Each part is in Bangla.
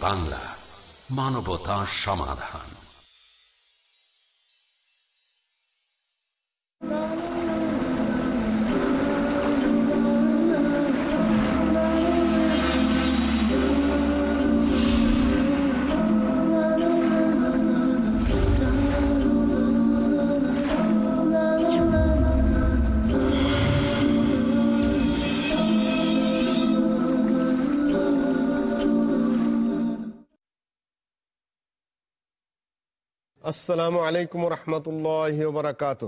বাংলা মানবতা সমাধান। আসসালামু আলাইকুম রহমতুল্লাহ বারকাত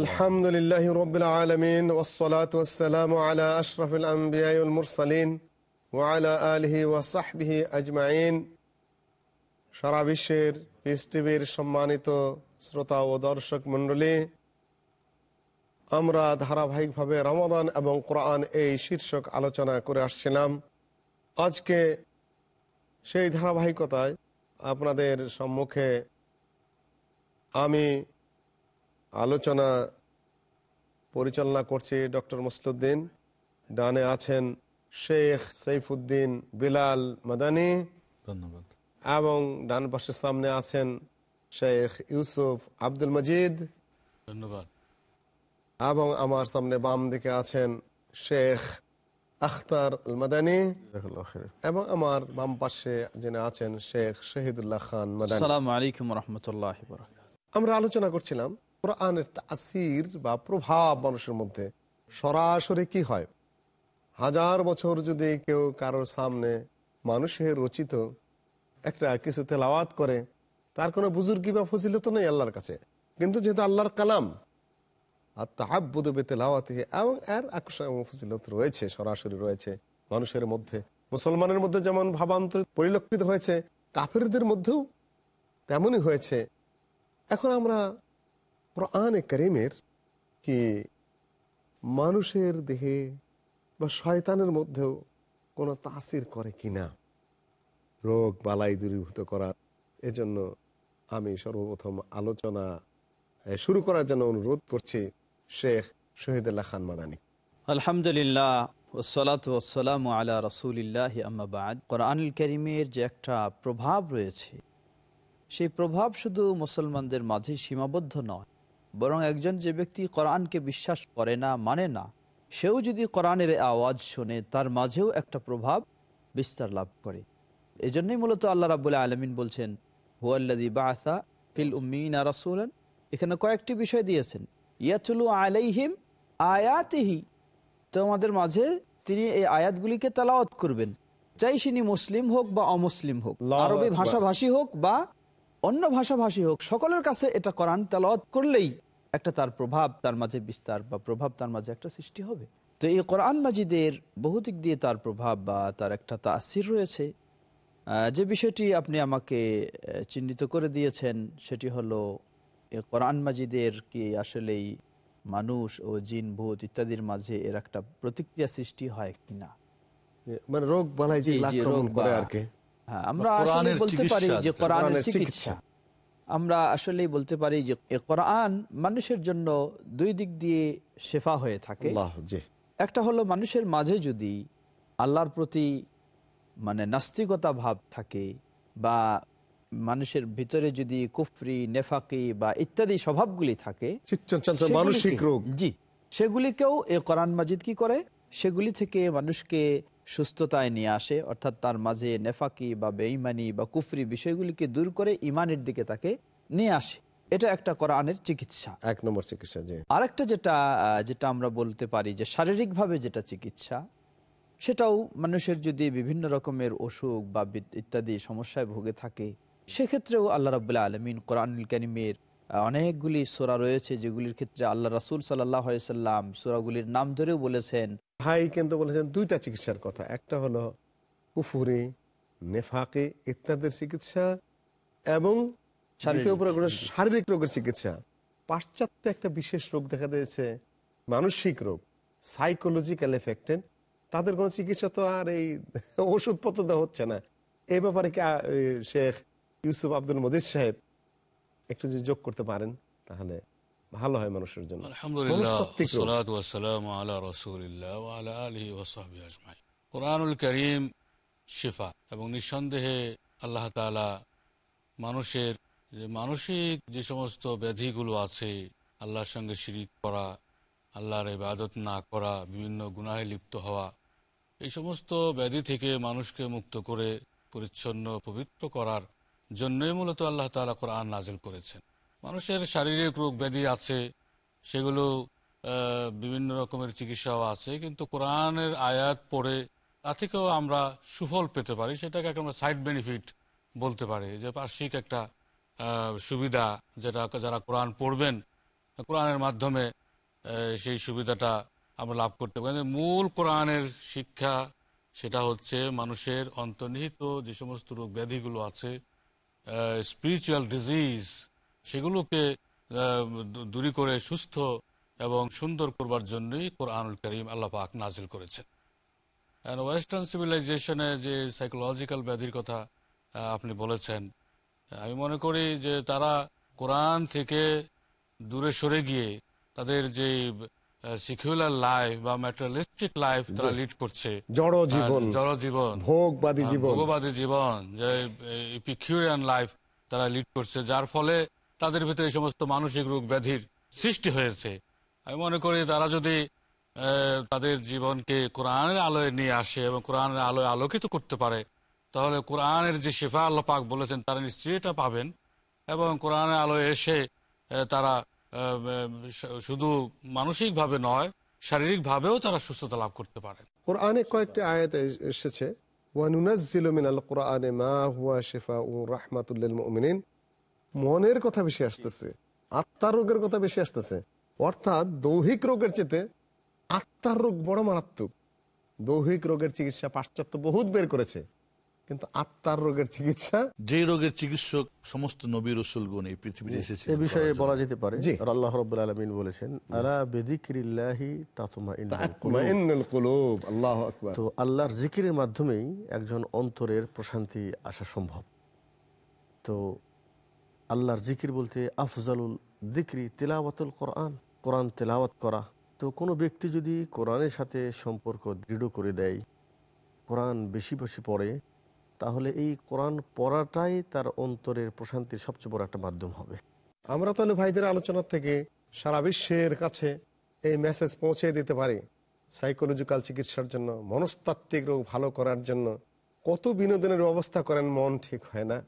আলহামদুলিল্লাহ রবিল আলমিন ওসলাত ওসালাম আলা আশরফুল আম্বিয়াউল মুরসালিন ওয়ালা আলহি ওয়াসাহবিহি আজমাইন। সারা বিশ্বের পিস টিভির সম্মানিত শ্রোতা ও দর্শক মণ্ডলী আমরা ধারাবাহিকভাবে রমাদান এবং কোরআন এই শীর্ষক আলোচনা করে আসছিলাম। আজকে সেই ধারাবাহিকতায় আপনাদের সম্মুখে আমি আলোচনা পরিচালনা করছি ডক্টর মুসলুদ্দিন। ডানে আছেন শেখ সৈফুদ্দিন বিলাল মাদানি। ধন্যবাদ। এবং ডান পাশের সামনে আছেন শেখ ইউসুফ আব্দুল মজিদ। ধন্যবাদ। এবং আমার সামনে বাম দিকে আছেন শেখ আখতার মাদানী এবং আমার বাম পাশে যিনি আছেন শেখ শহীদুল্লাহ খান মাদানী। আলাইকুম রহমতুল্লাহ আমরা আলোচনা করছিলাম কোরআনের তাসির বা প্রভাব মানুষের মধ্যে সরাসরি কি হয়? হাজার বছর যদি কেউ কারোর সামনে মানুষের রচিত একটা কিছু তেলাওয়াত করে তার কোনো বুজুর্গি বা ফজিলত নেই আল্লাহর কাছে। কিন্তু যেহেতু আল্লাহর কালাম আর তাহাবুদ তেলাওয়াতে এবং এর আকর্ষণ এবং ফজিলত রয়েছে, সরাসরি রয়েছে মানুষের মধ্যে। মুসলমানের মধ্যে যেমন ভাবান্তর পরিলক্ষিত হয়েছে, কাফেরদের মধ্যেও তেমনই হয়েছে। এখন আমরা কোরআনে করিমের কি মানুষের দেহে বা শয়তানের মধ্যেও কোনো তাসির করে কিনা? রোগ, বালাই দূরীভূত করার এজন্য আমি সর্বপ্রথম আলোচনা শুরু করার জন্য অনুরোধ করছি। শেখ শহীদুল্লাহ খান মাদানী। আলহামদুলিল্লাহ ওসলাত ওসালাম আলা রসুলিল্লাহ আম্মাবাদ কোরআনুল করিমের যে একটা প্রভাব রয়েছে, সেই প্রভাব শুধু মুসলমানদের মাঝে সীমাবদ্ধ নয়, বরং একজন যে ব্যক্তি কোরআনকে বিশ্বাস করে না মানে না, সেও যদি কোরআনের আওয়াজ শোনে, তার মাঝেও একটা প্রভাব বিস্তার লাভ করে। এই জন্যই মূলত আল্লাহ রাবুল্লাহ আলমিন বলছেন হুয়াল্লাদি বাসা ফিল উম্মিনা রাসুলান। এখানে কয়েকটি বিষয় দিয়েছেন। ইয়াতুলু আলাইহিম আয়াতিহি। তো আমাদের মাঝে তিনি এই আয়াতগুলিকে তালাওয়াত করবেন। চাই তিনি মুসলিম হোক বা অমুসলিম হোক আরবি। ভাষাভাষী হোক বা অন্য ভাষাভাষী হোক সকলের কাছে এটা কোরআন তালাওয়াত করলেই একটা তার প্রভাব তার মাঝে বিস্তার বা প্রভাব তার মাঝে একটা সৃষ্টি হবে। তো এই কোরআন মাজিদের বহু দিক দিয়ে তার প্রভাব বা তার একটা তাসির রয়েছে। আহ, যে বিষয়টি আপনি আমাকে চিহ্নিত করে দিয়েছেন সেটি হলো কোরআন মাজিদের কি আসলেই মানুষ ও জিন ভূত ইত্যাদির মাঝে এর একটা প্রতিক্রিয়া সৃষ্টি হয় কিনা মানে রোগ বালাই যে আক্রমণ করে আর কি। হ্যাঁ আমরা বা আসলে কোরআনের বলতে পারি যে কোরআনের কোরআনের চিকিৎসা। চিকিৎসা। আমরা আসলেই বলতে পারি যে কোরআন মানুষের জন্য দুই দিক দিয়ে শেফা হয়ে থাকে। একটা হলো মানুষের মাঝে যদি আল্লাহর প্রতি মানে নাস্তিকতা ভাব থাকে বা মানুষের ভিতরে যদি কুফরি নেফাকি বা ইত্যাদি স্বভাবগুলি থাকে মানসিক রোগ। জি সেগুলিকেও এ কোরআন মাজিদ কি করে? সেগুলি থেকে মানুষকে সুস্থতায় নিয়ে আসে অর্থাৎ তার মাঝে নেফাকি বা বেঈমানি বা কুফরি বিষয়গুলিকে দূর করে ইমানের দিকে তাকে নিয়ে আসে। এটা একটা কোরআনের চিকিৎসা। এক নম্বর চিকিৎসা আরেকটা যেটা যেটা আমরা বলতে পারি যে শারীরিকভাবে যেটা চিকিৎসা সেটাও মানুষের যদি বিভিন্ন রকমের অসুখ বা বি- ইত্যাদি সমস্যায় ভুগে থাকে সেক্ষেত্রেও আল্লাহ রাবুল্লাহ আলমিন কোরআনুল করিমের অনেকগুলি সোরা রয়েছে যেগুলির ক্ষেত্রে আল্লাহ রাসুল সাল্লাহ সাল্লাম সোরাগুলির নাম ধরেও বলেছেন। ভাই কিন্তু বলেছেন দুইটা চিকিৎসার কথা। একটা হলো কুফুরি নেফাকে ইত্যাদির চিকিৎসা এবং শারীরিক। রোগের চিকিৎসা। পাশ্চাত্যে একটা বিশেষ রোগ দেখা দিয়েছে মানসিক রোগ সাইকোলজিক্যাল এফেক্টেড তাদের কোনো চিকিৎসা তো আর এই ওষুধপত্র দেওয়া হচ্ছে না। এই ব্যাপারে কি শেখ ইউসুফ আব্দুল মজিদ সাহেব একটু যদি যোগ করতে পারেন তাহলে ভালো হয় মানুষের জন্য। কোরআনুল করিম শিফা এবং নিঃসন্দেহে আল্লাহ তালা মানুষের যে মানসিক যে সমস্ত ব্যাধিগুলো আছে আল্লাহর সঙ্গে শিরিক করা আল্লাহর ইবাদত না করা বিভিন্ন গুনাহে লিপ্ত হওয়া এই সমস্ত ব্যাধি থেকে মানুষকে মুক্ত করে পরিচ্ছন্ন পবিত্র করার জন্যই মূলত আল্লাহ তালা কোরআন নাজিল করেছেন। মানুষের শারীরিক রোগ ব্যাধি আছে, সেগুলো বিভিন্ন রকমের চিকিৎসাও আছে, কিন্তু কোরআনের আয়াত পড়ে তা থেকেও আমরা সুফল পেতে পারি, সেটাকে একটা আমরা সাইড বেনিফিট বলতে পারি, যে পার্শ্বিক একটা সুবিধা যেটা যারা কোরআন পড়বেন, কোরআনের মাধ্যমে সেই সুবিধাটা আমরা লাভ করতে পারি। মূল কোরআনের শিক্ষা সেটা হচ্ছে মানুষের অন্তর্নিহিত যে সমস্ত রোগ ব্যাধিগুলো আছে স্পিরিচুয়াল ডিজিজ সেগুলোকে দূরী করে সুস্থ এবং সুন্দর করবার জন্যই কোরআনুল করিম আল্লাহ পাক নাজিল করেছেন। ওয়েস্টার্ন সিভিলাইজেশনে যে সাইকোলজিক্যাল ব্যাধির কথা আপনি বলেছেন, আমি মনে করি যে তারা কোরআন থেকে দূরে সরে গিয়ে তাদের যে লাইফ বা ম্যাটেরিয়ালিস্টিক লাইফ তারা লিড করছে। জড় জীবন। জড় জীবন। ভোগবাদী জীবন। ভোগবাদী জীবন যে পিকিউরিয়ান লাইফ তারা লিড করছে যার ফলে তাদের ভিতরে এই সমস্ত মানসিক রোগ ব্যাধির সৃষ্টি হয়েছে। আমি মনে করি তারা যদি তাদের জীবনকে কোরআনের আলোয় নিয়ে আসে এবং কোরআনের আলোয় আলোকিত করতে পারে তাহলে কোরআনের যে শেফা আল্লাহ পাক বলেছেন তারা নিশ্চয়ই এটা পাবেন। এবং কোরআনের আলোয় এসে তারা শুধু মানসিকভাবে নয়, শারীরিকভাবেও তারা সুস্থতা লাভ করতে পারেন কোরআনে কয়েকটি আয়াত এসেছে মনের কথা বেশি আসতেছে আত্মার রোগের কথা বেশি আসতেছে। অর্থাৎ দৈহিক রোগের চেতে আত্মার রোগ বড় মারাত্মক। দৈহিক রোগের চিকিৎসা পাশ্চাত্য বহুত বের করেছে। কিন্তু আত্মার রোগের চিকিৎসা যে রোগের চিকিৎসক সমস্ত নবী রসুলগুন এই পৃথিবীতে এসেছে এ বিষয়ে বলা যেতে পারে। জি। আল্লাহ রব্বুল আলমিন বলেছেন আলা বেদিক্রিল্লাহি তাতমা তাতমাইন্নুল কুলুব আল্লাহু আকবার। তো আল্লাহর জিকিরের মাধ্যমেই একজন অন্তরের প্রশান্তি আসা সম্ভব। তো আল্লাহর জিকির বলতে আফজালুল দিক্রি তেলাওয়াতুল কোরআন। কোরআন তেলাওয়াত করা। তো কোনো ব্যক্তি যদি কোরআনের সাথে সম্পর্ক দৃঢ় করে দেয় কোরআন বেশি বেশি পড়ে তাহলে এই কোরআন পড়াটাই তার অন্তরের প্রশান্তির সবচেয়ে বড় একটা মাধ্যম হবে। আমরা তাহলে ভাইদের আলোচনা থেকে সারা বিশ্বের কাছে এই মেসেজ পৌঁছে দিতে পারি। সাইকোলজিক্যাল চিকিৎসার জন্য, মনস্তাত্ত্বিক রোগ ভালো করার জন্য। কত বিনোদনের ব্যবস্থা করেন, মন ঠিক হয় না।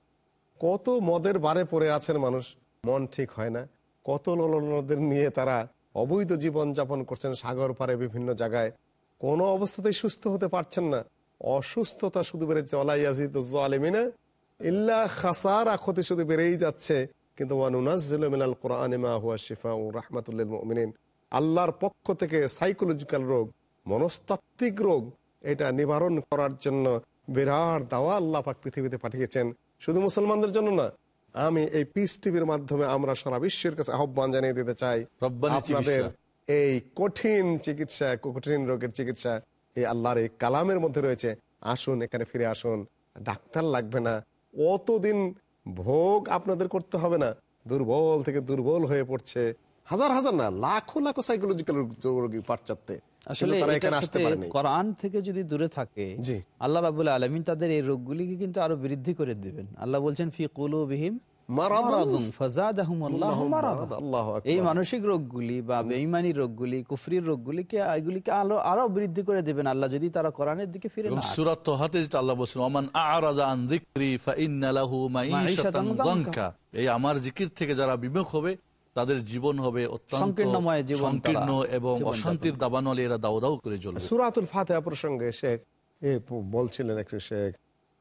কত মদের বারে পড়ে আছেন মানুষ, মন ঠিক হয় না। কত লোলনদের নিয়ে তারা অবৈধ জীবন যাপন করছেন, সাগর পারে বিভিন্ন জায়গায়। কোনো অবস্থাতেই সুস্থ হতে পারছেন না। অসুস্থতা শুধু বেড়েছে অলাইয়াজিদ আলমিনা ইল্লা খাসারা ক্ষতি শুধু বেড়েই যাচ্ছে। কিন্তু মা হুয়া আল্লাহর পক্ষ থেকে সাইকোলজিক্যাল রোগ মনস্তাত্ত্বিক রোগ এটা নিবারণ করার জন্য বিরাট দাওয়া আল্লাহ পাক পৃথিবীতে পাঠিয়েছেন। শুধু মুসলমানদের জন্য না আমি এই পিস টিভির মাধ্যমে আমরা সারা বিশ্বের কাছে আহ্বান জানিয়ে দিতে চাই। আপনাদের এই কঠিন চিকিৎসা কঠিন রোগের চিকিৎসা। এই আল্লাহর এই কালামের মধ্যে রয়েছে আসুন এখানে ফিরে আসুন। ডাক্তার লাগবে না। অতদিন ভোগ আপনাদের করতে হবে না। দুর্বল থেকে দুর্বল হয়ে পড়ছে। হাজার হাজার না লাখো লাখো সাইকোলজিক্যাল রোগী পাশ্চাত্যে। কোরআন থেকে যদি দূরে থাকে আল্লাহ রাবুল আলমিন তাদের এই রোগগুলিকে কিন্তু আরও বৃদ্ধি করে দিবেন। আল্লাহ বলছেন ফি কুলুবিহিম মারাদুন মারাদুন। ফাজাদাহুমুল্লাহু মারাদা। আল্লাহ এই মানসিক রোগগুলি বা বেঈমানি রোগগুলি কুফরির রোগগুলিকে এগুলিকে আলো আরও বৃদ্ধি করে দেবেন আল্লাহ যদি তারা কোরআনের দিকে ফিরে এবং না আসে। সুরাত যেটা আল্লাহ বলছেন ওমান আরাদা আন যিকরি ফাইন্না লাহু মাঈশাতান মাঈশাতান এই আমার জিকির থেকে যারা বিমুখ হবে তাদের জীবন হবে অত্যন্ত সংকীর্ণ এবং অশান্তির দাবানলে এরা দাও দাও করে জ্বলবে সুরাতুল ফাতেহা প্রসঙ্গে শেখ বলছিলেন একটু শেখ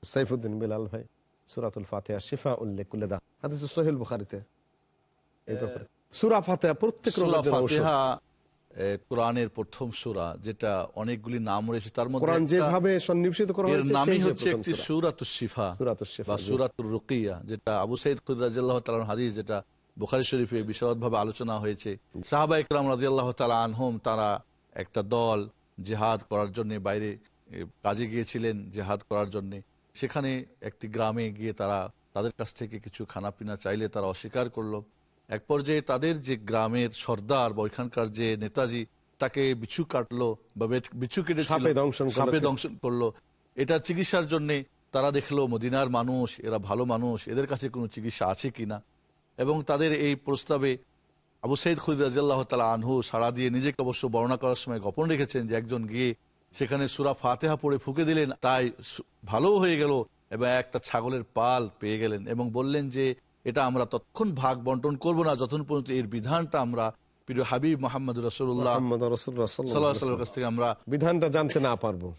সাইফুদ্দিন বিলাল ভাই সুরাতুল ফাতেহা শিফা উল্লেখ কুলেদা হাদিস সোহেল বুখারিতে এই ব্যাপারে সুরা ফাতেহা প্রত্যেক রোগের ঔষধ। কোরআনের প্রথম সূরা যেটা অনেকগুলি নাম রয়েছে তার মধ্যে কোরআন যেভাবে সন্নিবেশিত করা হয়েছে নামই হচ্ছে একটি সূরা। সুরাতুল শিফা সূরাতুশ শিফা, বা জি। সুরাতুল রুকিয়া যেটা আবু সাইদ খুদ্রাজিয়াল্লাহ তালার হাদিস যেটা বুখারি শরীফে বিশদভাবে আলোচনা হয়েছে সাহাবা ইকরাম রাজিয়াল্লাহ তালা আনহম তারা একটা দল জেহাদ করার জন্য বাইরে কাজে গিয়েছিলেন জেহাদ করার জন্য সেখানে একটি গ্রামে গিয়ে তারা তাদের কাছ থেকে কিছু খানাপিনা চাইলে তারা অস্বীকার করল। এক পর্যায়ে তাদের যে গ্রামের সর্দার বা ওইখানকার যে নেতাজি তাকে বিছু কাটলো বা বিছু কেটে সাপে দংশন করল। এটার চিকিৎসার জন্য তারা দেখল মদিনার মানুষ এরা ভালো মানুষ এদের কাছে কোনো চিকিৎসা আছে কিনা এবং তাদের এই প্রস্তাবে আবু সাইদ খুদ রাজিয়াল্লাহ তালা আনহু সাড়া দিয়ে নিজেকে অবশ্য বর্ণনা করার সময় গোপন রেখেছেন যে একজন গিয়ে সেখানে সুরা ফাতেহা পড়ে ফুকে দিলেন তাই ভালো হয়ে গেল। এবং একটা ছাগলের পাল পেয়ে গেলেন এবং বললেন যে এটা আমরা তৎক্ষণ ভাগ বন্টন করব না যতক্ষণ পর্যন্ত এর বিধানটা আমরা প্রিয় হাবিব মোহাম্মদ রসুল্লাহ কাছ থেকে আমরা বিধানটা জানতে না পারব।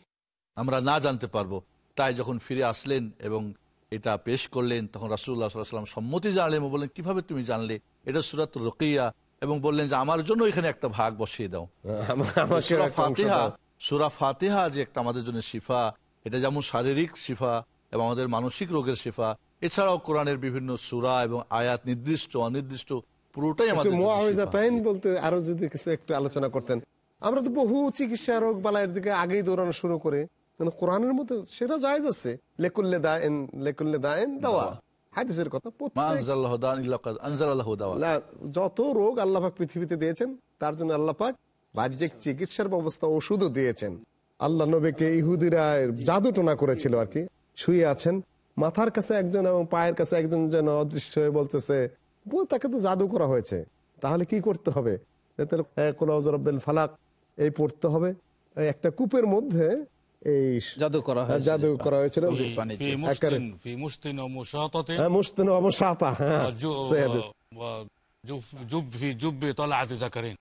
আমরা না জানতে পারব। তাই যখন ফিরে আসলেন এবং এটা পেশ করলেন তখন রাসুল্লাহ সাল্লাম সম্মতি জানলেন বললেন কীভাবে তুমি জানলে? এটা সুরাত রকিয়া এবং বললেন যে আমার জন্য এখানে একটা ভাগ বসিয়ে দাও। আমাকে সুরা ফাতিহা যে একটা আমাদের জন্য শিফা এটা যেমন শারীরিক শিফা এবং আমাদের মানসিক রোগের শিফা এছাড়াও কোরআনের বিভিন্ন সুরা এবং আয়াত নির্দিষ্ট অনির্দিষ্ট পুরোটাই আমাদের বলতে আরও যদি কিছু একটু আলোচনা করতেন। আমরা তো বহু চিকিৎসা রোগ বালাইয়ের দিকে আগেই দৌড়ানো শুরু করে কিন্তু কোরআনের মধ্যে সেটা জায়েজ আছে। লেকুল্লে দায়েন লেকুল্লে দায়েন হাদিসের কথা দাওয়া। যত রোগ আল্লাহ পৃথিবীতে দিয়েছেন তার জন্য আল্লাহ পাক বাহ্যিক চিকিৎসার ব্যবস্থা ওষুধও দিয়েছেন। আল্লাহ নবীকে ইহুদিরা জাদু টোনা করেছিল আর কি। শুয়ে আছেন। মাথার কাছে একজন এবং পায়ের কাছে একজন যেন অদৃশ্য হয়ে বলতেছে তাকে তো জাদু করা হয়েছে। তাহলে কি করতে হবে? ফালাক। এই পড়তে হবে। একটা কূপের মধ্যে এই জাদু করা হয় জাদু করা হয়েছিল। মুস্তিন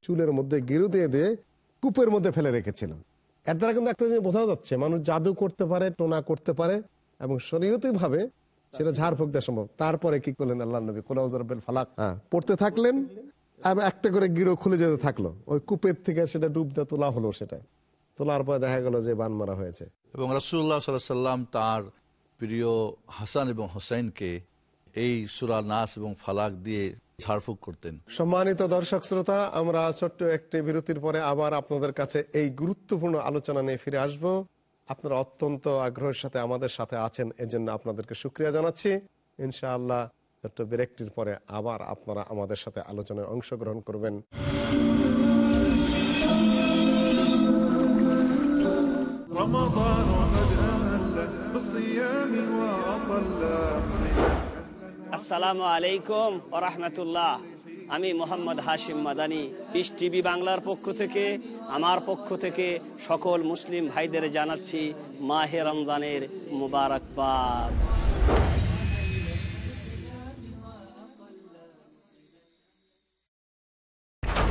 চুলের মধ্যে গেরু দিয়ে দিয়ে কূপের মধ্যে ফেলে রেখেছিল। এর দ্বারা কিন্তু একটা জিনিস বোঝা যাচ্ছে মানুষ জাদু করতে পারে টোনা করতে পারে এবং শরীয়তি ভাবে সেটা ঝাড়ফুক দেওয়া সম্ভব। তারপরে কি করলেন আল্লাহ নবী? কোলাউজারবেল ফালাক। হ্যাঁ, পড়তে থাকলেন এবং একটা করে গিরো খুলে যেতে থাকল। ওই কূপের থেকে সেটা ডুবতে তোলা হলো সেটা তোলার পর দেখা গেল যে বান মারা হয়েছে। এবং রাসুল্লাহ সাল্লাম তার প্রিয় হাসান এবং হোসাইনকে এই সুরা নাস এবং ফালাক দিয়ে ঝাড়ফুঁক করতেন সম্মানিত দর্শক শ্রোতা আমরা ছোট্ট একটি বিরতির পরে আবার আপনাদের কাছে এই গুরুত্বপূর্ণ আলোচনা নিয়ে ফিরে আসব আপনারা অত্যন্ত আগ্রহের সাথে আমাদের সাথে আছেন এজন্য আপনাদেরকে সুক্রিয়া জানাচ্ছি ইনশাআল্লাহ ছোট্ট বিরক্তির পরে আবার আপনারা আমাদের সাথে আলোচনায় অংশগ্রহণ করবেন رمضان قد أهل بالصيام وأطل আসসালামু আলাইকুম রহমতুল্লাহ। আমি মোহাম্মদ হাশিম মাদানি পিস টিভি বাংলার পক্ষ থেকে, আমার পক্ষ থেকে সকল মুসলিম ভাইদের জানাচ্ছি মাহে রমজানের মুবারকবাদ।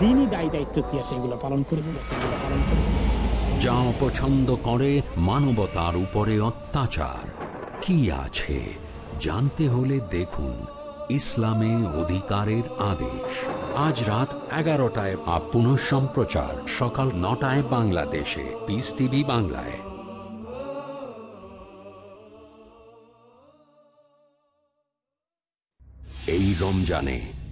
দিনই দায় দায়িত্ব কি আছে এগুলো পালন করব যা অপছন্দ করে মানবতার উপরে অত্যাচার। কি আছে? জানতে হলে দেখুন ইসলামে অধিকারের আদেশ। আজ রাত এগারোটায় আপ পুনঃ সম্প্রচার সকাল নটায় বাংলাদেশে। পিস টিভি বাংলায়। এই রমজানে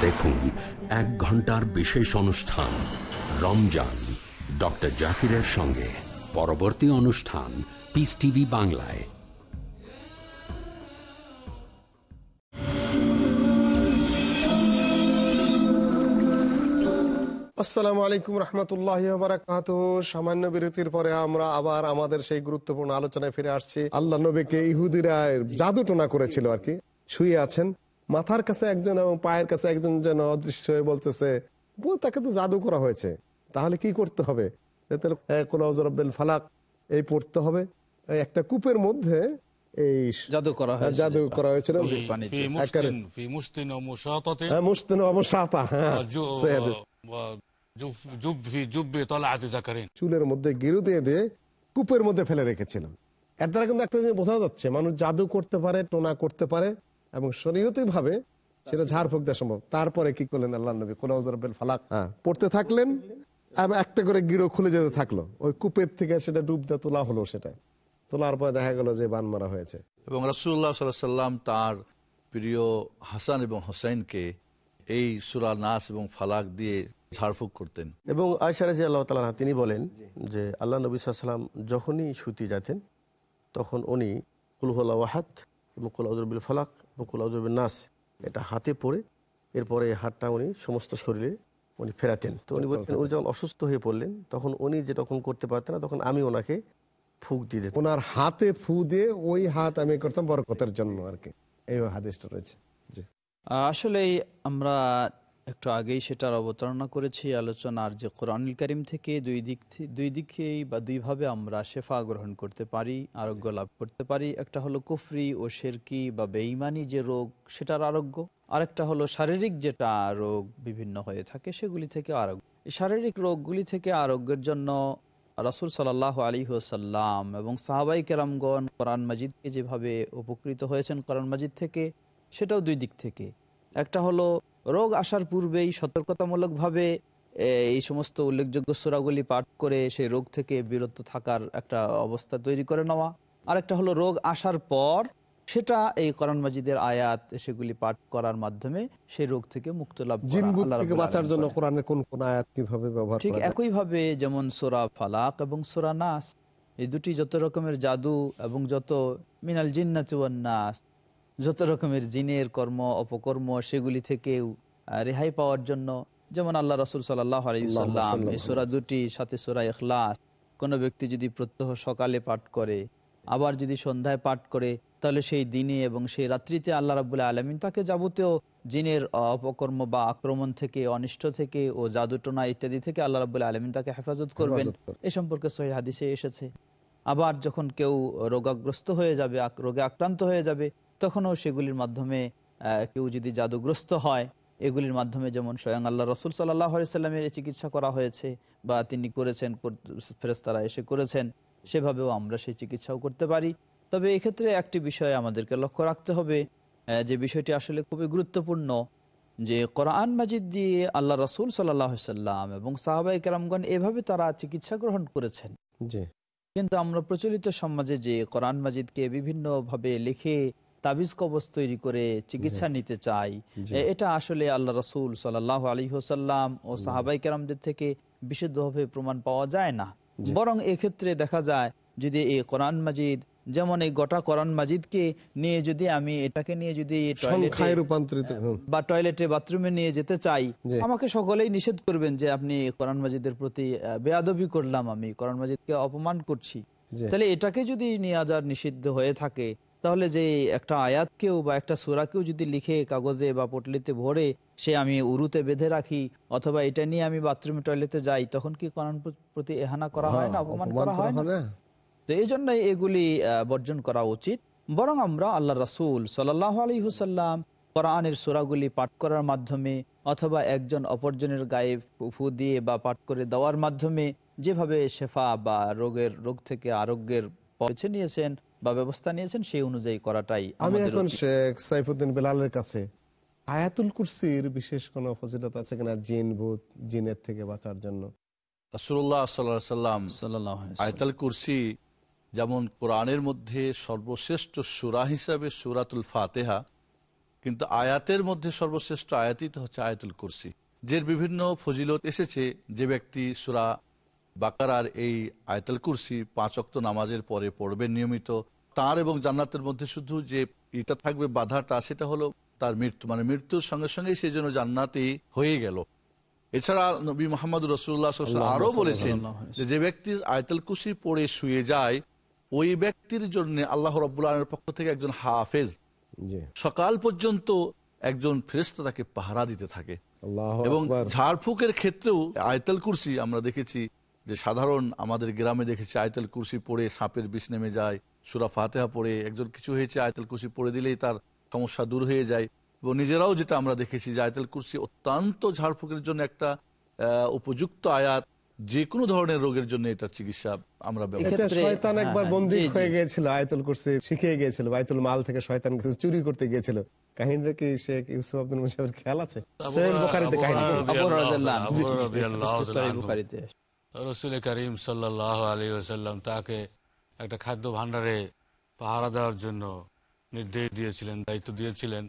দেখুন এক ঘণ্টার বিশেষ অনুষ্ঠান, রমজান। ডক্টর জাকিরের সঙ্গে পরবর্তী অনুষ্ঠান পিস টিভি বাংলায়। আসসালামু আলাইকুম রহমতুল্লাহ বারাকাত সামান্য বিরতির পরে আমরা আবার আমাদের সেই গুরুত্বপূর্ণ আলোচনায় ফিরে আসছি। আল্লাহ নবীকে ইহুদিরা জাদু টোনা করেছিল আর কি। শুয়ে আছেন। মাথার কাছে একজন এবং পায়ের কাছে একজন যেন অদৃশ্য হয়ে বলতেছে তাকে তো জাদু করা হয়েছে। তাহলে কি করতে হবে? ফালাক। এই পড়তে হবে। একটা কূপের মধ্যে এই জাদু করা জাদু করা হয়েছিল হ্যাঁ, হ্যাঁ, চুলের মধ্যে গিরু দিয়ে দিয়ে কূপের মধ্যে ফেলে রেখেছিল। এর দ্বারা কিন্তু একটা জিনিস বোঝা যাচ্ছে মানুষ জাদু করতে পারে টোনা করতে পারে এবং শরীয়তি ভাবে সেটা ঝাড়ফুঁক দেওয়া সম্ভব। তারপরে কি করলেন আল্লাহ নবী? কোলাউজরবেল ফালাক। হ্যাঁ, পড়তে থাকলেন এবং একটা করে গিরো খুলে যেতে থাকল। ওই কূপের থেকে সেটা ডুব দিয়ে তোলা হলো সেটা তোলার পরে দেখা গেল যে বান মারা হয়েছে। এবং রাসুল্লাহ সাল্লাম তার প্রিয় হাসান এবং হোসেনকে এই সুরা নাস এবং ফালাক দিয়ে ঝাড়ফুঁক করতেন। এবং আয়সা রাজি আল্লাহ তালা তিনি বলেন যে আল্লাহ নবী সাল্লাম যখনই শুতে যেতেন তখন উনি কুলহুল্লা ওয়াহাত এবং কুলাউজরবিল ফলাক এবং কুলাউজরবিল নাস। এটা হাতে পরে এরপরে এই হাতটা উনি সমস্ত শরীরে উনি ফেরাতেন। তো উনি বলতেন উনি যখন অসুস্থ হয়ে পড়লেন তখন উনি যে তখন করতে পারতেন না তখন আমি ওনাকে ফুক দিয়ে দিতাম। ওনার হাতে ফু দিয়ে ওই হাত আমি করতাম বরকতের জন্য আর কি। এই হাদেশটা রয়েছে। জি। আসলে আমরা একটু আগেই সেটার অবতারণা করেছি আলোচনার যে কোরআনুল করিম থেকে দুই দিক দুই দিকেই বা দুইভাবে আমরা শেফা গ্রহণ করতে পারি, আরোগ্য লাভ করতে পারি। একটা হলো কুফরি ও শেরকি বা বেঈমানি যে রোগ, সেটার আরোগ্য। আরেকটা হলো শারীরিক যেটা রোগ বিভিন্ন হয়ে থাকে, সেগুলি থেকে আরোগ্য। শারীরিক রোগগুলি থেকে আরোগ্যের জন্য রাসুল সাল্লাহ আলী সাল্লাম এবং সাহাবাই কেরামগণ কোরআন মাজিদকে যেভাবে উপকৃত হয়েছেন, কোরআন মাজিদ থেকে, সেটাও দুই দিক থেকে। একটা হলো রোগ আসার পূর্বেই সতর্কতামূলকভাবে এই সমস্ত উল্লেখযোগ্য সুরাগুলি পাঠ করে সেই রোগ থেকে বিরত থাকার একটা অবস্থা তৈরি করে নেওয়া। আরেকটা হলো রোগ আসার পর সেটা এই কোরআন মাজিদের আয়াত সেগুলি পাঠ করার মাধ্যমে সেই রোগ থেকে মুক্ত লাভ বাঁচার জন্য বলেন। কোরআনে কোন কোন আয়াত কীভাবে ব্যবহার ঠিক একইভাবে যেমন সোরা ফালাক এবং সোরা নাস এই দুটি যত রকমের জাদু এবং যত মিনাল জিন্নাত নাস যত রকমের জিনের কর্ম অপকর্ম সেগুলি থেকেও রেহাই পাওয়ার জন্য যেমন আল্লাহ রসুল সাল্লাহ আলাইসাল্লাম সাল্লাম। এই সোরা দুটি সাথে সোরা এখলাস কোনো ব্যক্তি যদি প্রত্যহ সকালে পাঠ করে আবার যদি সন্ধ্যায় পাঠ করে তাহলে সেই দিনে এবং সেই রাত্রিতে আল্লাহ রাবুল্লাহ আলমিন তাকে যাবতীয় জিনের অপকর্ম বা আক্রমণ থেকে অনিষ্ট থেকে ও জাদুটোনা ইত্যাদি থেকে আল্লাহ রাবুল্লাহ আলমিন তাকে হেফাজত করবেন এ সম্পর্কে সহি হাদিসে এসেছে আবার যখন কেউ রোগাগ্রস্ত হয়ে যাবে রোগে আক্রান্ত হয়ে যাবে তখনও সেগুলির মাধ্যমে কেউ যদি জাদুগ্রস্ত হয় এগুলির মাধ্যমে যেমন স্বয়ং আল্লাহ রসুল সাল্লাহ সাল্লামের চিকিৎসা করা হয়েছে বা তিনি করেছেন ফেরেস্তারা এসে করেছেন সেভাবেও আমরা সেই চিকিৎসাও করতে পারি। তবে এক্ষেত্রে একটি বিষয় আমাদেরকে লক্ষ্য রাখতে হবে যে বিষয়টি আসলে খুবই গুরুত্বপূর্ণ যে কোরআন মাজিদ দিয়ে আল্লাহ রসুল সাল্লাহ সাল্লাম এবং সাহাবাই কেরামগণ এভাবে তারা চিকিৎসা গ্রহণ করেছেন। কিন্তু আমরা প্রচলিত সমাজে যে কোরআন মাজিদকে বিভিন্নভাবে লিখে তাবিজ কবজ তৈরি করে চিকিৎসা নিতে চাই। এটা আসলে আল্লাহ রসুল সাল্লাহ আলী হোসাল্লাম ও সাহাবাই কেরামদের থেকে বিশুদ্ধভাবে প্রমাণ পাওয়া যায় না। বরং এক্ষেত্রে দেখা যায় যদি এই কোরআন মাজিদ যেমন এই গোটা কোরআন মাজিদকে নিয়ে যদি আমি এটাকে নিয়ে যদি। বা টয়লেটে বাথরুমে নিয়ে যেতে চাই আমাকে সকলেই নিষেধ করবেন যে আপনি কোরআন মাজিদের প্রতি বেয়াদবি করলাম আমি কোরআন মাজিদকে অপমান করছি। তাহলে এটাকে যদি নিয়ে যাওয়ার নিষিদ্ধ হয়ে থাকে তাহলে যে একটা আয়াতকেও বা একটা সুরাকেও যদি লিখে কাগজে বা পটলিতে ভরে সে আমি উরুতে বেঁধে রাখি অথবা এটা নিয়ে আমি বাথরুমে টয়লেটে যাই তখন কি কোরআন প্র- প্রতি এহানা করা হয় না হ্যাঁ, অপমান করা হয় না? তো এই জন্যই এগুলি বর্জন করা উচিত। বরং আমরা আল্লাহ রাসুল সাল্লাহ আলী হুসাল্লাম কোরআনের সোরাগুলি পাঠ করার মাধ্যমে অথবা একজন অপরজনের গায়ে ফু- দিয়ে বা পাঠ করে দেওয়ার মাধ্যমে যেভাবে শেফা বা রোগের রোগ থেকে আরোগ্যের বেছে নিয়েছেন বা ব্যবস্থা নিয়েছেন সেই অনুযায়ী করাটাই আমি এখন শেখ সাইফুদ্দিন বেলালের কাছে আয়াতুল কুরসির বিশেষ কোন ফজিলত আছে কিনা জিন ভূত জিনের থেকে বাঁচার জন্য রাসুল্লাহ সাল্লাহ সাল্লাম সাল্লাল্লাহু আলাইহি ওয়াসাল্লাম। আয়তাল কুরসি যেমন কোরআনের মধ্যে সর্বশ্রেষ্ঠ সুরা হিসাবে সুরাতুল ফাতেহা কিন্তু আয়াতের মধ্যে সর্বশ্রেষ্ঠ আয়াতই তো হচ্ছে আয়াতুল কুরসি যে বিভিন্ন ফজিলত এসেছে যে ব্যক্তি সুরা বাকারার এই আয়াতুল কুরসি পাঁচ অক্ত নামাজের পরে পড়বেন নিয়মিত। তার এবং জান্নাতের মধ্যে শুধু যে এটা থাকবে বাধাটা সেটা হলো তার মৃত্যু। মানে মৃত্যুর সঙ্গে সঙ্গে সেই জন্য জান্নাতেই হয়ে গেল। এছাড়া নবী মোহাম্মদ রসুল্লাহ আরও বলেছেন যে যে ব্যক্তি আয়তাল কুসি পড়ে শুয়ে যায় ওই ব্যক্তির জন্য আল্লাহ রব্বুল্লাহের পক্ষ থেকে একজন হাফেজ। সকাল পর্যন্ত একজন ফেরেস্তা তাকে পাহারা দিতে থাকে। এবং। ঝাড়ফুকের ক্ষেত্রেও আয়তাল কুরসি আমরা দেখেছি যে সাধারণ আমাদের গ্রামে দেখেছি আয়তেল কুরসি পড়ে সাপের বিষ নেমে যায় সুরা ফাতেহা পড়ে একজন কিছু হয়েছে আয়তেল কুরসি পড়ে দিলেই তার সমস্যা দূর হয়ে যায়। এবং নিজেরাও যেটা আমরা দেখেছি যে আয়তেল কুরসি অত্যন্ত ঝাড়ফুঁকের জন্য একটা উপযুক্ত আয়াত যে কোনো ধরনের রোগের জন্য এটা চিকিৎসা আমরা শয়তান হ্যাঁ, একবার হ্যাঁ, বন্দী। হয়ে গিয়েছিল আয়তুল কুরসি শিখে গিয়েছিল বাইতুল মাল থেকে শয়তান কিছু চুরি করতে গিয়েছিল। কাহিনীটা কি শেখ ইউসুফ আব্দুল মুসাফের খেয়াল আছে? সহিহ বুখারীতে কাহিনী। আবু রাদিয়াল্লাহু আনহু। রসুল করিম সাল্লাহ আলী আসাল্লাম তাকে একটা খাদ্য ভাণ্ডারে পাহারা দেওয়ার জন্য নির্দেশ দিয়েছিলেন, দায়িত্ব দিয়েছিলেন।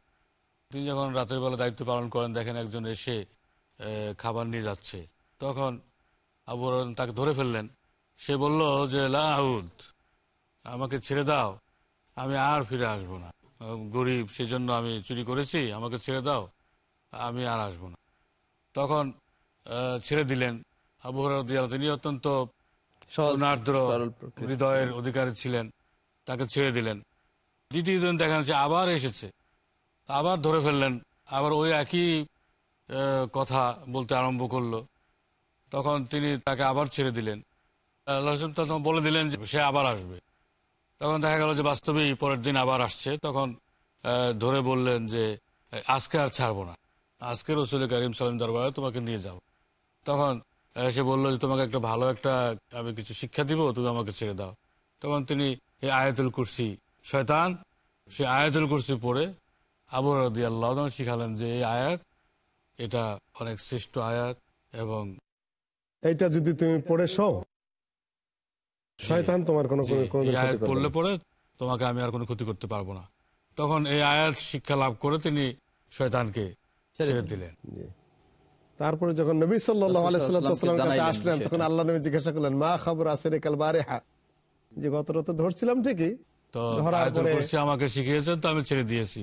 তিনি যখন রাতের বেলা দায়িত্ব পালন করেন, দেখেন একজন এসে খাবার নিয়ে যাচ্ছে। তখন আবু তাকে ধরে ফেললেন। সে বলল, যে লাউদ আমাকে ছেড়ে দাও, আমি আর ফিরে আসব না। গরিব, সেজন্য আমি চুরি করেছি, আমাকে ছেড়ে দাও, আমি আর আসব না। তখন ছেড়ে দিলেন। আবু হরাদিয়াল তিনি অত্যন্ত প্রকৃতি। হৃদয়ের অধিকারী ছিলেন তাকে ছেড়ে দিলেন। দ্বিতীয় দিন দেখা যাচ্ছে আবার এসেছে। আবার ধরে ফেললেন আবার ওই একই কথা বলতে আরম্ভ করল। তখন তিনি তাকে আবার ছেড়ে দিলেন। আল্লাহ তখন বলে দিলেন যে সে আবার আসবে। তখন দেখা গেল যে বাস্তবেই পরের দিন আবার আসছে। তখন ধরে বললেন যে আজকে আর ছাড়বো না। আজকে রসুল করিম সালাম দরবারে তোমাকে নিয়ে যাব। তখন সে বলল যে তোমাকে একটা ভালো একটা আমি কিছু শিক্ষা দিব তুমি আমাকে ছেড়ে দাও। তখন তিনি এই আয়াতুল কুরসি শয়তান সে আয়াতুল কুরসি পড়ে আবু রদি আল্লাহ শিখালেন যে এই আয়াত এটা অনেক শ্রেষ্ঠ আয়াত এবং এইটা যদি তুমি পড়ে শো শয়তান তোমার কোনো আয়াত পড়লে পরে তোমাকে আমি আর কোনো ক্ষতি করতে পারব না। তখন এই আয়াত শিক্ষা লাভ করে তিনি শয়তানকে ছেড়ে দিলেন। তারপরে যখন নবী সাল্লাহ রাসূল কাছে আসলেন তখন আল্লাহ নবী জিজ্ঞাসা করলেন মা খবর আছে রে কাল বারেহা যে গত রাতে ধরছিলাম ঠিকই তো আমাকে শিখিয়েছেন তো আমি ছেড়ে দিয়েছি।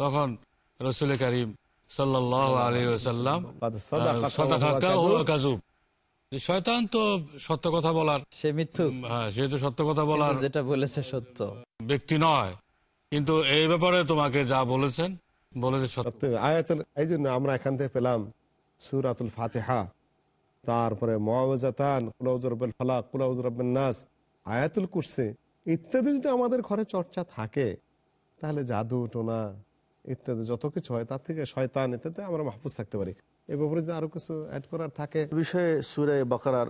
তখন রসুল করিম সাল্লাহ আলী। কাজুব শয়তান তো সত্য কথা বলার। সে হ্যাঁ সে তো সত্য কথা বলার যেটা বলেছে সত্য। ব্যক্তি নয়। কিন্তু এই ব্যাপারে তোমাকে যা বলেছেন বলেছে সত্য। সত্যি, আয়াতুল এই জন্য আমরা এখান থেকে পেলাম সুরাতুল ফাতেহা, তারপরে মোয়াজাতান কুলাউজরবেল ফালাক কুলাউজরবেল নাস, আয়াতুল কুরসি, ইত্যাদি যদি আমাদের ঘরে চর্চা থাকে, তাহলে জাদু, টোনা ইত্যাদি যত কিছু হয়, তার থেকে শয়তান ইত্যাদি আমরা মাহফুজ থাকতে পারি। এ ব্যাপারে যদি আরও কিছু অ্যাড করার থাকে। বিষয়ে সুরে বাকারার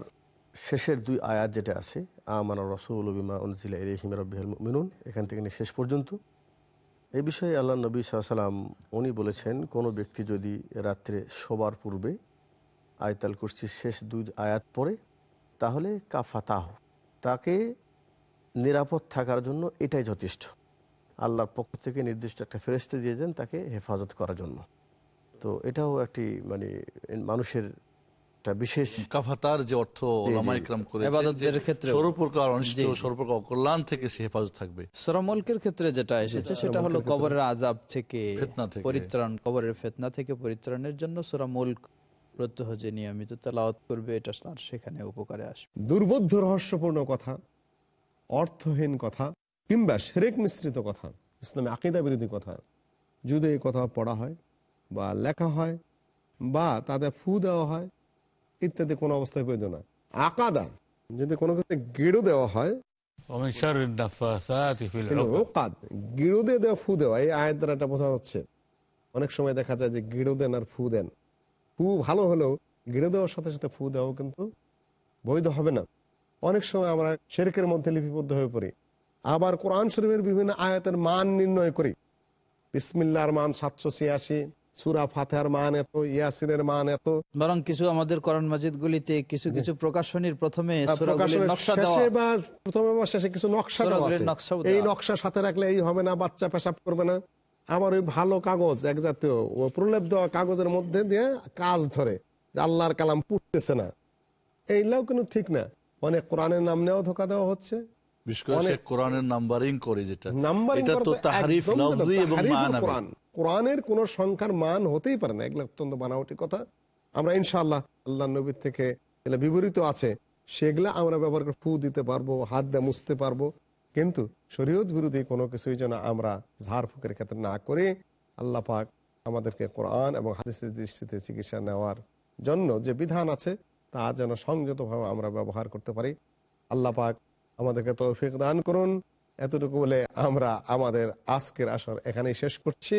শেষের দুই আয়াত যেটা আছে আমার রসুল এখান থেকে শেষ পর্যন্ত। এই বিষয়ে আল্লাহ নবী সাল্লাম উনি বলেছেন, কোনো ব্যক্তি যদি রাত্রে শোবার পূর্বে আয়তাল কুরসির শেষ দুই আয়াত পড়ে, তাহলে কাফাতাহ। তাকে নিরাপদ থাকার জন্য এটাই যথেষ্ট। আল্লাহর পক্ষ থেকে নির্দিষ্ট একটা ফেরস্তে দিয়ে দেন তাকে হেফাজত করার জন্য। তো এটাও একটি মানে মানুষের একটা বিশেষ কাফাতার যে অর্থ। সর্বপ্রকার অনিষ্ট। সর্বপ্রকার অকল্যাণ থেকে সে হেফাজত থাকবে সরমলকের ক্ষেত্রে যেটা এসেছে সেটা হলো কবরের আজাব থেকে ফিতনা থেকে। পরিত্রাণ কবরের ফেতনা থেকে পরিত্রাণের জন্য সোরা প্রত্যহ যে নিয়মিত তেলাওয়াত করবে এটা তার সেখানে উপকারে আসবে দুর্বোধ্য রহস্যপূর্ণ কথা অর্থহীন কথা কিংবা সেরেক মিশ্রিত কথা ইসলামে আকিদা বিরোধী কথা যদি এই কথা পড়া হয় বা লেখা হয় বা তাদের ফু দেওয়া হয় ইত্যাদি কোনো অবস্থায় প্রয়োজন না। আকাদা যদি কোনো ক্ষেত্রে গেড়ো দেওয়া হয় গিড়ো দিয়ে দেওয়া ফু দেওয়া এই অনেক সময় দেখা যায় যে গিড়ো দেন আর ফু দেন। ফু ভালো হলেও গিড়ো দেওয়ার সাথে সাথে ফু দেওয়া কিন্তু বৈধ হবে না। অনেক সময় আমরা শেরকের মধ্যে লিপিবদ্ধ হয়ে পড়ি আবার কোরআন শরীফের বিভিন্ন আয়াতের মান নির্ণয় করি। বিসমিল্লার মান সাতশো ছিয়াশি সুরা ফাতেহার মান এত ইয়াসিনের মান এত। বরং কিছু আমাদের মাজিদ গুলিতে কিছু কিছু প্রকাশনীর প্রথমে সূরাগুলির প্রকাশনের নকশা দেওয়া শেষে আছে। বা প্রথমে শেষে কিছু নকশা দেওয়া আছে। এই নকশা সাথে রাখলে এই হবে না বাচ্চা পেশাব করবে না। আবার ওই ভালো কাগজ এক জাতীয় ও প্রলেপ দেওয়া কাগজের মধ্যে দিয়ে কাজ ধরে যে আল্লাহর কালাম পুড়তেছে না। এইগুলাও কিন্তু ঠিক না। অনেক কোরআনের নাম নেওয়া ধোকা দেওয়া হচ্ছে। বিশেষ করে অনেক- কোরআনের নাম্বারিং করে যেটা। নাম্বারিং তো তাহারিফ লফজি এবং মানাবি। কোরআনের কোন সংখ্যার মান হতেই পারে না। এগুলো অত্যন্ত বানাওটি কথা। আমরা ইনশাআল্লাহ আল্লাহ নবীর থেকে এগুলো বিপরীত আছে, সেগুলা আমরা ব্যবহার করে ফু দিতে পারব, হাত দিয়ে মুছতে পারব। কিন্তু শরীয়ত বিরোধী কোনো কিছুই যেন আমরা ঝাড় ফুকের ক্ষেত্রে না করে আল্লাহ পাক আমাদেরকে কোরআন এবং হাদিসের দৃষ্টিতে চিকিৎসা নেওয়ার জন্য যে বিধান আছে, তা যেন সংযতভাবে আমরা ব্যবহার করতে পারি। আল্লাহ পাক আমাদেরকে তৌফিক দান করুন। এতটুকু বলে আমরা আমাদের আজকের আসর এখানেই শেষ করছি।